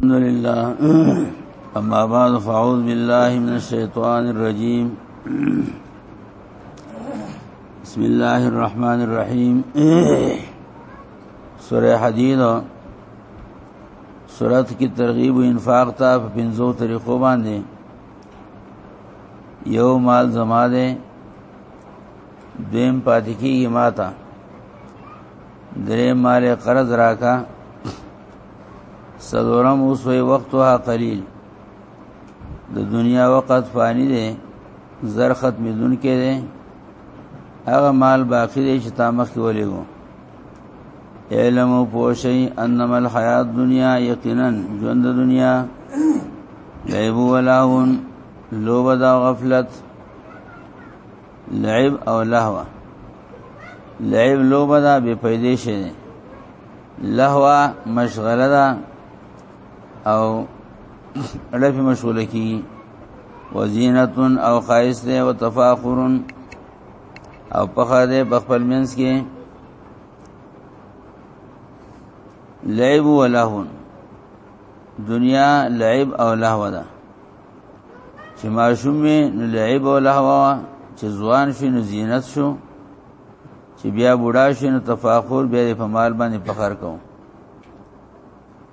الحمد لله اما بعد فاعوذ بالله من الشیطان الرجیم بسم الله الرحمن الرحیم سورہ حدید سورت کی ترغیب و انفاق تا په پنځو طریقو باندې یو مال زما ده دویم پاتې کیږي ماته درې مال قرض راکا سلورم اوس وی وقتها قلیل د دنیا وقت فانی دی زر ختم دن کې دی هغه مال باقی دی چې تا مخ کې ولېګو علم او پوشی انما الحیات دنیا یقینا ژوند دنیا لعب ولاون لوب دا غفلت لعب او لهو لعب لوب دا به پیدې شي لهوا مشغله ده او اړه په مشغوله کی وزینتن او خایس ده او تفاخرن او پخا ده بخپل منس کې لعب و لهون دنیا لعب او لهو ده چې ماشوم نو لعب او لهو چې ځوان شي نو زینت شو چې بیا بوډا شې نو تفاخر بیا په مال باندې فخر کوم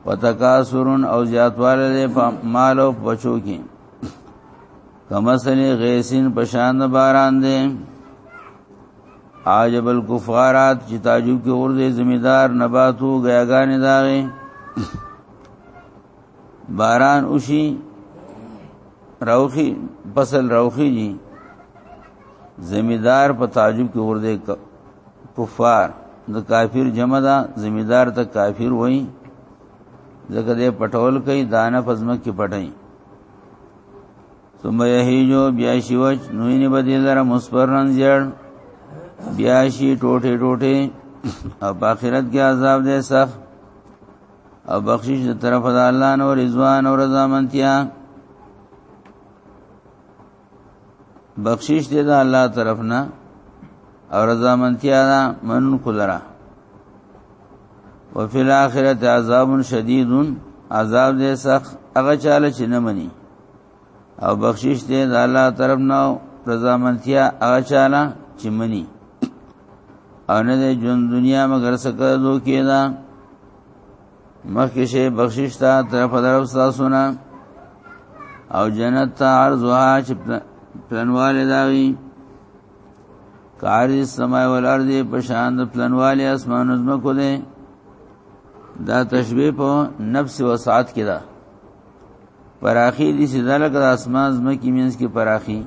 وتکاسرن او زیاتواله دې په مال او بچو کې کمسلی غیسین پشان باران دې عاجب الکفارات چې تعجب کې اور دې ذمہ دار نباتو غیاګانې داغه باران وشي روخي فصل روخي جي زمیدار په تعجب کې ورده کفار د کافر جمع ده زمیدار ته کافر وای ځکه دې پټول کوي دانه فزمه کې پټای ثم یهیجو بیا شیوچ نوې نه بدیل را مسپرن زیړ بیا شي ټوټه ټوټه او په آخرت کې عذاب دې سخت او بخشش د طرف د الله نو رضوان او رضا منتیا بخشش دې د الله طرف نه او رضا منتیا دا من کولرا وفي الاخره عذاب شدید عذاب دې سخت هغه چاله چې نه مني او بخشش دې د الله طرف نه رضا منتیا هغه چاله چې منی او نه د ژوند دنیا مگر سکه دو کېدا مخکې شی بخشش تا طرف درف تاسو نه او جنت ته ارزوها چې پلنواله داوی کاری سمای ول ارض په شان د پلنواله اسمان زمکو ده دا تشبیه په نفس وسعت کې ده پراخی دي چې دلګ د اسمان زمکی مینس کې پراخی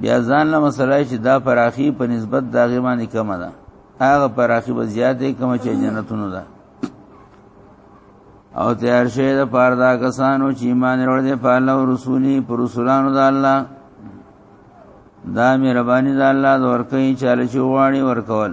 بیا ځان له مسله چې دا پراخی په نسبت دا غیمانه کم ده هغه پراخی به زیاتې کم چې جنتونو ده او تیار شه د پاره دا کسانو چې ایمان وروړي دي په الله او رسولي پر رسولانو د الله دا مهرباني د الله د ورکې چاله چې واړي ورکول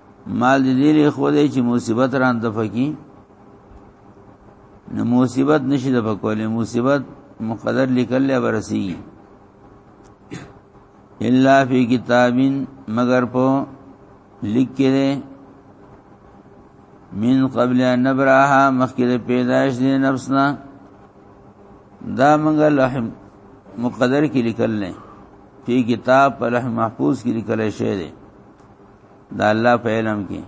مال دې لري خو دې چې مصیبت ران د فقې نو مصیبت نشي د فقولې مصیبت مقدر لیکل یا برسي الا فی کتابین مگر په لیک کې من قبل ان نبراها مخکې پیدائش دې نفسنا دا منګه لوح مقدر کې لیکل نه په کتاب په لوح محفوظ کې لیکل شوی دی د الله په علم کې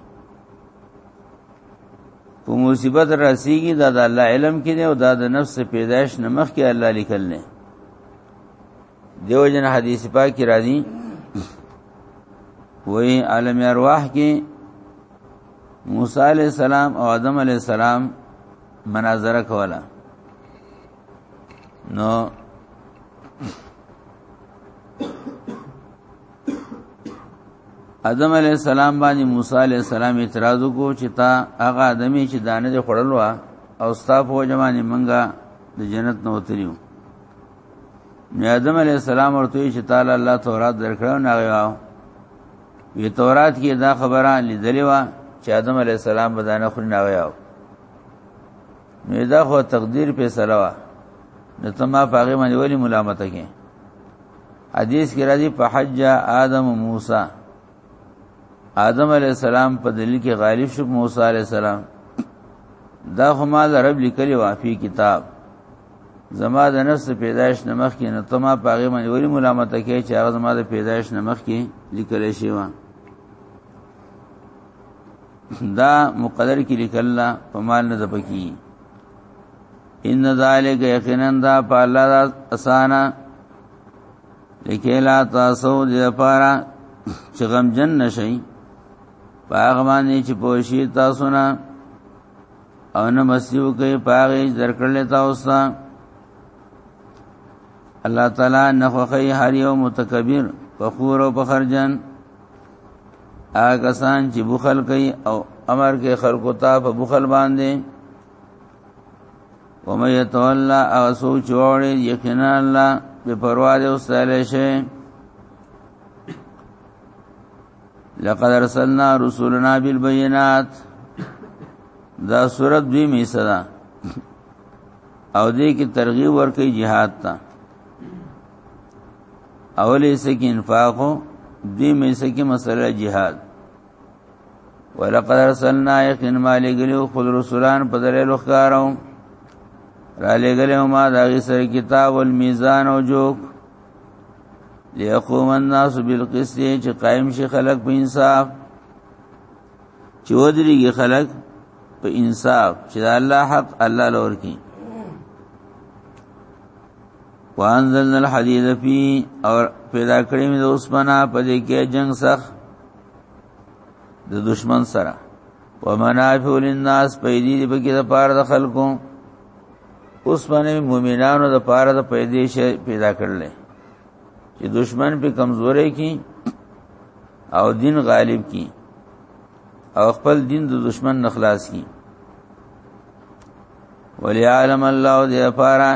په مصیبت راسیږي دا د الله علم کې دی او دا د نفس پیدایش نه مخ کې الله لیکل نه دیو جن حدیث پاک کی راځي وې عالم ارواح کې موسی علی السلام او آدم علی السلام مناظره کوله نو ادم علی السلام باندې موسی علی السلام اعتراض وکړو چې تا هغه ادمي چې دانه دې خړل وا او ستا په جمانه منګه د جنت نو وتریو نو ادم علی السلام ورته چې تعالی الله تورات درکړو نه غواو وی تورات کې دا خبره لیدلې وا چې ادم علی السلام بدانه خوري نه غواو نو دا خو تقدیر په سلوه نو ته ما پاغه باندې ولی ملامت کې حدیث کې راځي په حج آدم و موسی آدم علی السلام په دلیل کې غالب شو موسی علی السلام دا خو ما د رب لیکلی وافي کتاب زما د نفس پیدایش نمخ کې نو ته ما پاغه باندې ولی ملامت کې چې هغه زما د پیدایش نمخ کې لیکل شوی و دا مقدر کې لیکل په مال نه زپکی ان ذالک یقینا دا په الله دا اسانا لکیلا تاسو دې لپاره چې غم جن نشئ پاغ باندې چې پوشی تاسو نه او نه مسیو کې پاغې درکړل تاسو ته الله تعالی نه خوخی هر یو متکبر فخور او فخرجن هغه کسان چې بخل کوي او امر کې خلکو ته په بخل باندې ومن يتولى او سوچ وړي یقینا الله به پروا دې وساله شي لقد ارسلنا رسولنا بالبينات دا صورت دوی می صدا او دې کې ترغیب ورکې jihad ته اول ایسه کې انفاق دوی مې ایسه کې مسله جهاد ولقد ارسلنا یقین مالګلو خود رسولان په درې لخکارو را لګلو ما دا غي سر کتاب والمیزان او جوک ليقوم الناس بالقسط چې قائم شي خلق په انصاف چې ودرېږي خلق په انصاف چې الله حق الله لور کی وانزلنا الحديد فی اور پیدا کړی مې د اوسمنه په دې کې جنگ سخ د دشمن سره ومنافع للناس پیدې دې بګې د پاره د خلکو اوسمنه مؤمنانو د پاره د پیدې شي پیدا کړل چې دشمن په کمزورې کې او دین غالب کی او خپل دین د دشمن نخلاص کی وليعلم الله دې پارا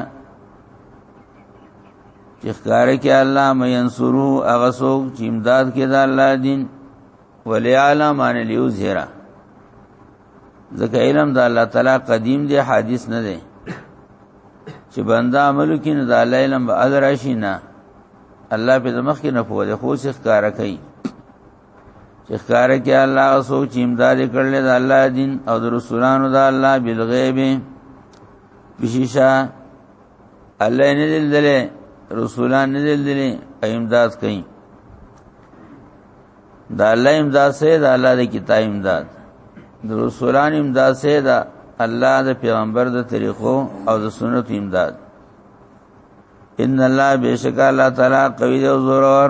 چې ښکار کې الله مې ينصرو هغه څوک چې امداد کې د الله دین وليعلم ان ليظهره ځکه علم د الله تعالی قدیم دی حادث نه دی چې بنده عمل کې نه د الله علم به اجر شي نه الله په مخ کې نه پوهه خو څه ښکار کوي چې ښکار کې الله سو چې امداد کړل د الله دین او د رسولانو د الله بالغیب بشیشا الله نه دل دل رسولان نه دل دل امداد کوي دا الله امداد سه دا الله د کتاب امداد د رسولان امداد سه دا الله د پیغمبر د طریقو او د سنت امداد ان الله بیشک الله تعالی قوی او زورور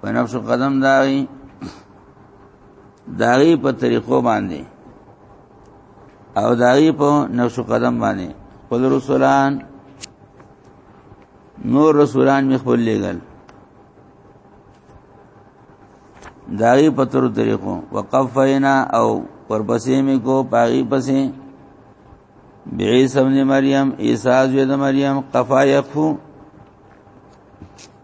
په نفس قدم داغي داغي په طریقو باندې او داغي په نفس قدم باندې قل رسولان نور رسولان می خپل لګل داغي په تر طریقو وقفینا او پرپسې می کو پاغي پسې بعیسی ابن مریم عیسی زوی د مریم قفا یقفو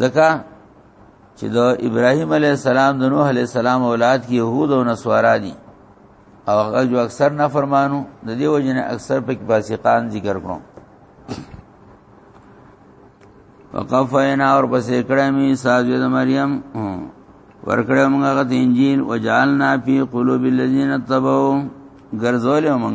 ځکه چې د ابراهيم عليه السلام د نوح عليه السلام اولاد کې يهود او نصارا دي او هغه جو اکثر نه فرمانو د دې وجنه اکثر په فاسقان ذکر کړو وقفینا اور پسې کړه می ساجد د مریم ورکړه موږ هغه د انجیل وجالنا فی قلوب الذین تبعوا ګرځول موږ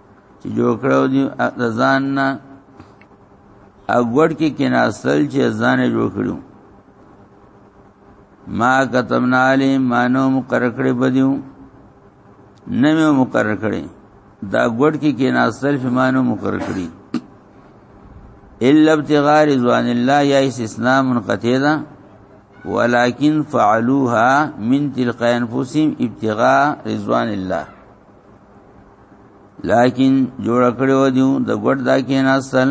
چې جوړ کړو دي د ځان نه اګوړ کې کیناستل چې ځان جوړ کړو ما کتمنا علی مانو مقرر کړی بدیو نمو مقرر کړی دا ګډ کې کې ناستل فمانو مقرر کړی الا ابتغاء رضوان الله یا استثناء منقطع ده ولكن فعلوها من تلقاء انفسهم ابتغاء رضوان الله لیکن جوړ کړو دیو د ګډ دا کې ناستل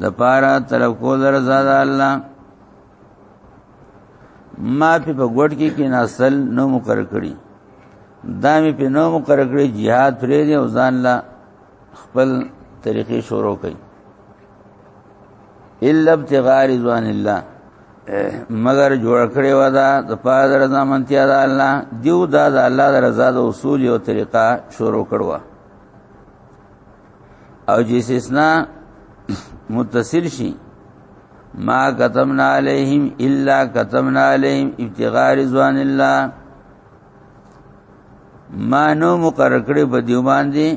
د پارا طلب کول رضا د الله ما په ګډ کې کې ناستل نو مقرر کړی دا مې په نو مقرر کړی jihad پرې دی او ځان لا خپل طریقې شروع کړي الا ابتغاء رضوان الله مگر جوړ کړي ودا د پاره رضا منتیا د الله دیو دا د الله د رضا د اصول او طریقه شروع کړو او جس اسنا متصل شي ما كتمنا عليهم الا كتمنا عليهم ابتغاء رضوان الله ما نو مقرر کړي په دیو باندې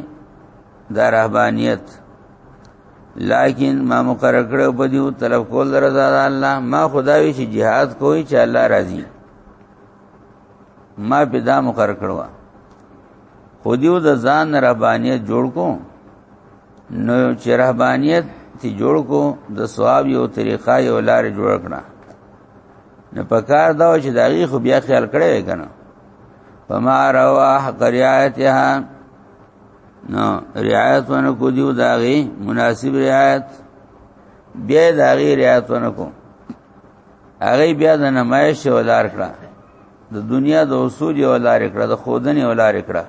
د رهبانيت لیکن ما مقرر کړو په دیو طلب کول رضا الله ما خدای چې jihad کوی چې الله راضي ما پیدا مقرر کړو خو دیو د ځان ربانیت جوړ کو نو چې رهبانیت تی جوړ کو د ثواب یو طریقه یو لار جوړ کړه نه پکار دا چې داغي خو بیا خیال کړی کنه فما روا حق رعایتها نو رعایت ونه کو دیو داغي مناسب رعایت بیا داغي رعایت ونه کو هغه بیا د نمایش ولار کړه د دنیا د اصول یو لار کړه د خودنې یو لار کړه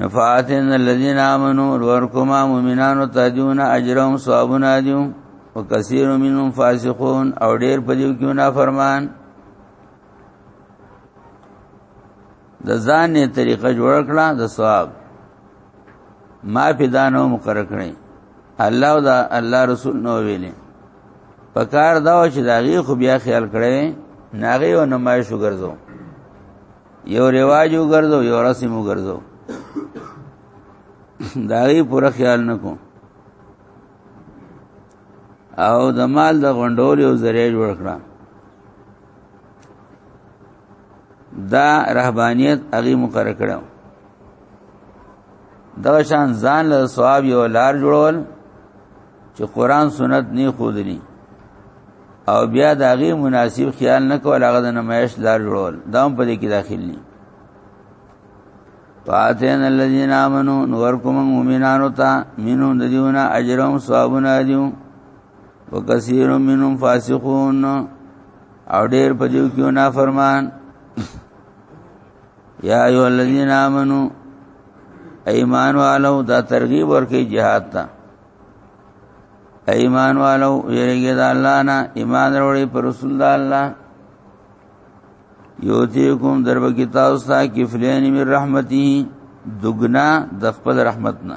نفعاتن الذين امنوا ورکما مؤمنان تجون اجرهم ثوابنا ديو وكثير منهم فاسقون او ډېر په دې کې نه فرمان د ځان نه طریقه جوړ کړه د ثواب ما په دانو مقرر کړی الله او دا الله رسول نو ویلې په کار دا و چې دا غي خو بیا خیال کړی ناغي او نمایش وګرځو یو رواج وګرځو یو رسم وګرځو دا غي پوره خیال نکو او د مال د غونډول یو ذریعہ جوړ کړه دا رهبانيت هغه مقرر کړو دا شان ځان له ثواب یو لار جوړول چې قران سنت نه خودلی او بیا د هغه مناسب خیال نه کول هغه د نمایش لار جوړول دا هم په دې کې داخل نه فاتن الذين امنوا نوركم مؤمنانو تا منو ددیونا اجرهم ثوابنا دیو وکثیر منهم فاسقون او ډیر په دیو کې نه فرمان یا ایو الذین آمنو ایمان والو دا ترغیب ورکې jihad ته ایمان والو یریګه د الله نه ایمان وروړي پر رسول د الله یوتیکم درب کی تاسو ته کفلین من رحمتی دغنا د خپل رحمتنا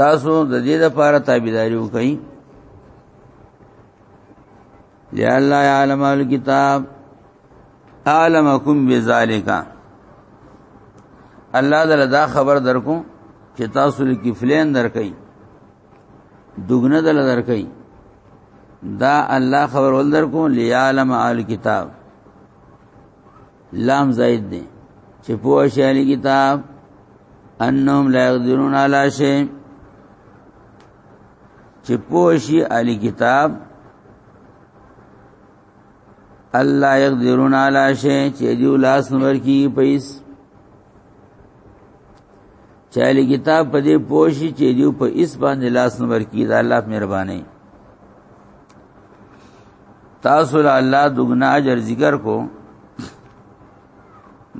تاسو د دې لپاره تابعداري وکړئ یا الله عالم الکتاب عالمکم بذالک الله دل دا خبر درکو چې تاسو لکې فلین درکې دغنه دل درکې دا الله خبر ول درکو لیعلم الکتاب لام زائد دی چې په شالی کتاب انهم لا يقدرون على شيء چې په شی علی کتاب الله يقدرون على شيء چې دیو لاس نور کی پیس چالی کتاب په دې پوشي چې دیو په اس باندې لاس نور کی دا الله مهرباني تاسو له الله دغنا اجر ذکر کو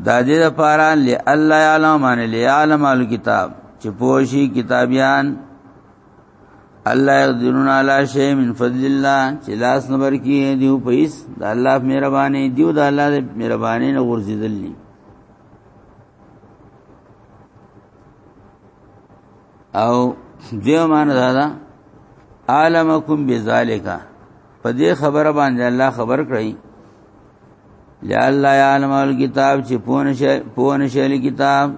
دا دې لپاره لې الله یعلم ان لې عالم الکتاب چې پوشي کتابیان الله یقدرون علی شی من فضل الله چې لاس نمبر کې دیو پیس د الله مهرباني دیو د الله د مهرباني نه ورزيدلني او دیو معنی دا ده عالمکم بذالک په دې خبره باندې الله خبر کړی لالله یعلم الکتاب چې پونه شي پونه شي کتاب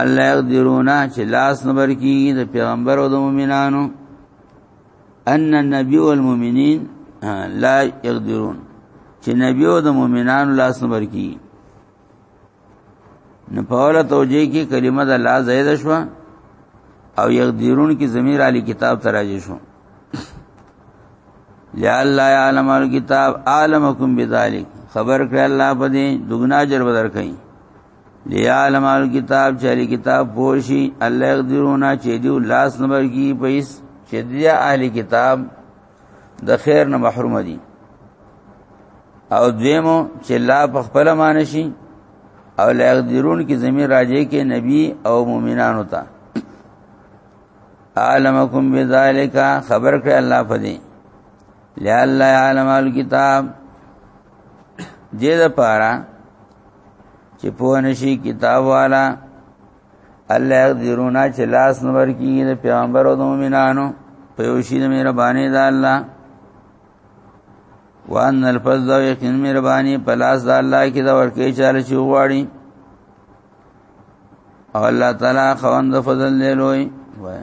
الله يقدرونا چې لاس نمبر کی د پیغمبر او د مؤمنانو ان النبي والمؤمنين لا يقدرون چې نبی او د مؤمنانو لاس نمبر کی نو په اوله توجیه کې کلمه د لا زید شو او یقدرون کې ضمیر علی کتاب تراجه شو یا الله عالم الکتاب عالمکم بذالک خبر کړ الله په دې دغنا جر بدر کئ لیا علم الکتاب چې علی کتاب پوشي الله یقدرون چې دی لاس نمبر کی پیس چې دی علی کتاب د خیر نه محروم دي او دویمو چې لا په خپل مان شي او لا يقدرون کې زمين راځي کې نبی او مؤمنانو ته عالمکم بذالک خبر کړ الله فدی لا الله عالم الكتاب دې د پاره چې په نشي کتاب والا الله يقدرون چې لاس نور کیږي د پیغمبر او د مؤمنانو په یو شی د مهرباني د الله وان الفضل او یقین مهرباني په لاس د الله کې دا ورکه چاله چې غواړي او الله تعالی خوند فضل لوی وای